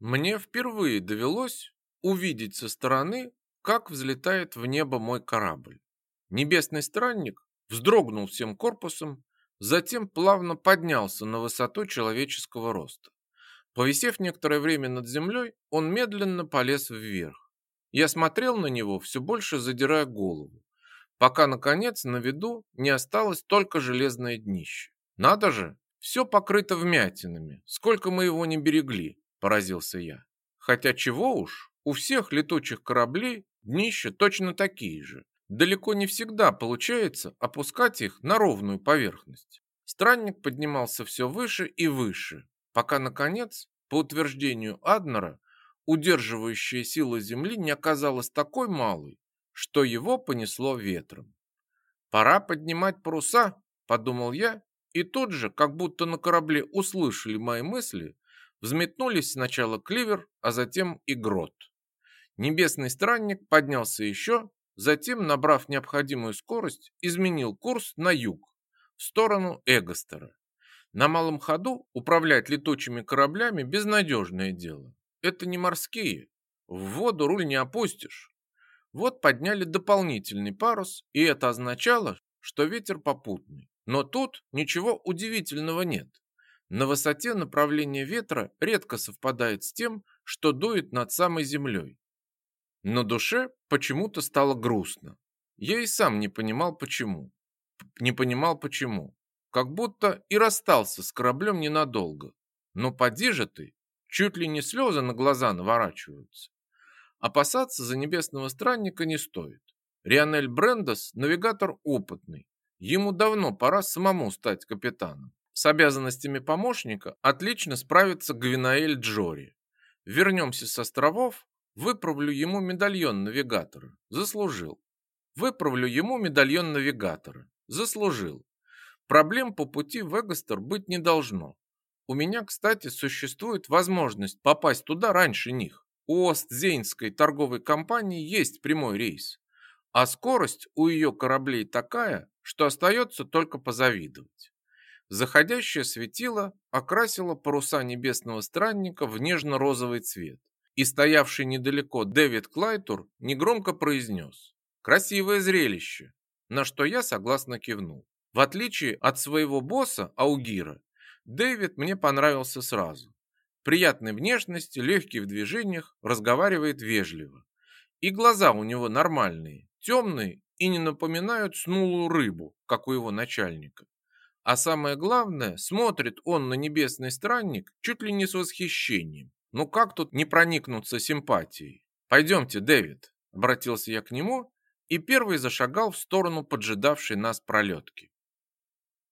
Мне впервые довелось увидеть со стороны, как взлетает в небо мой корабль. Небесный странник вздрогнул всем корпусом, затем плавно поднялся на высоту человеческого роста. Повисев некоторое время над землей, он медленно полез вверх. Я смотрел на него, все больше задирая голову, пока, наконец, на виду не осталось только железное днище. Надо же, все покрыто вмятинами, сколько мы его не берегли, поразился я. Хотя чего уж, у всех летучих кораблей днища точно такие же. Далеко не всегда получается опускать их на ровную поверхность. Странник поднимался все выше и выше, пока, наконец, по утверждению Аднера, удерживающая сила Земли не оказалась такой малой, что его понесло ветром. «Пора поднимать паруса», — подумал я, и тут же, как будто на корабле услышали мои мысли, взметнулись сначала кливер, а затем и грот. Небесный странник поднялся еще, затем, набрав необходимую скорость, изменил курс на юг, в сторону Эгостера. На малом ходу управлять летучими кораблями безнадежное дело. Это не морские. В воду руль не опустишь. Вот подняли дополнительный парус, и это означало, что ветер попутный. Но тут ничего удивительного нет. На высоте направление ветра редко совпадает с тем, что дует над самой землей. На душе почему-то стало грустно. Я и сам не понимал почему. Не понимал почему как будто и расстался с кораблем ненадолго. Но поди же ты, чуть ли не слезы на глаза наворачиваются. Опасаться за небесного странника не стоит. Рионель Брендос – навигатор опытный. Ему давно пора самому стать капитаном. С обязанностями помощника отлично справится Гвинаэль Джори. Вернемся с островов, выправлю ему медальон навигатора. Заслужил. Выправлю ему медальон навигатора. Заслужил. Проблем по пути в Эгостер быть не должно. У меня, кстати, существует возможность попасть туда раньше них. У Остзейнской торговой компании есть прямой рейс. А скорость у ее кораблей такая, что остается только позавидовать. Заходящее светило окрасило паруса небесного странника в нежно-розовый цвет. И стоявший недалеко Дэвид Клайтур негромко произнес «Красивое зрелище», на что я согласно кивнул. В отличие от своего босса Аугира, Дэвид мне понравился сразу. Приятной внешности, легкий в движениях, разговаривает вежливо. И глаза у него нормальные, темные и не напоминают снулую рыбу, как у его начальника. А самое главное, смотрит он на небесный странник чуть ли не с восхищением. Ну как тут не проникнуться симпатией? Пойдемте, Дэвид, обратился я к нему и первый зашагал в сторону поджидавшей нас пролетки.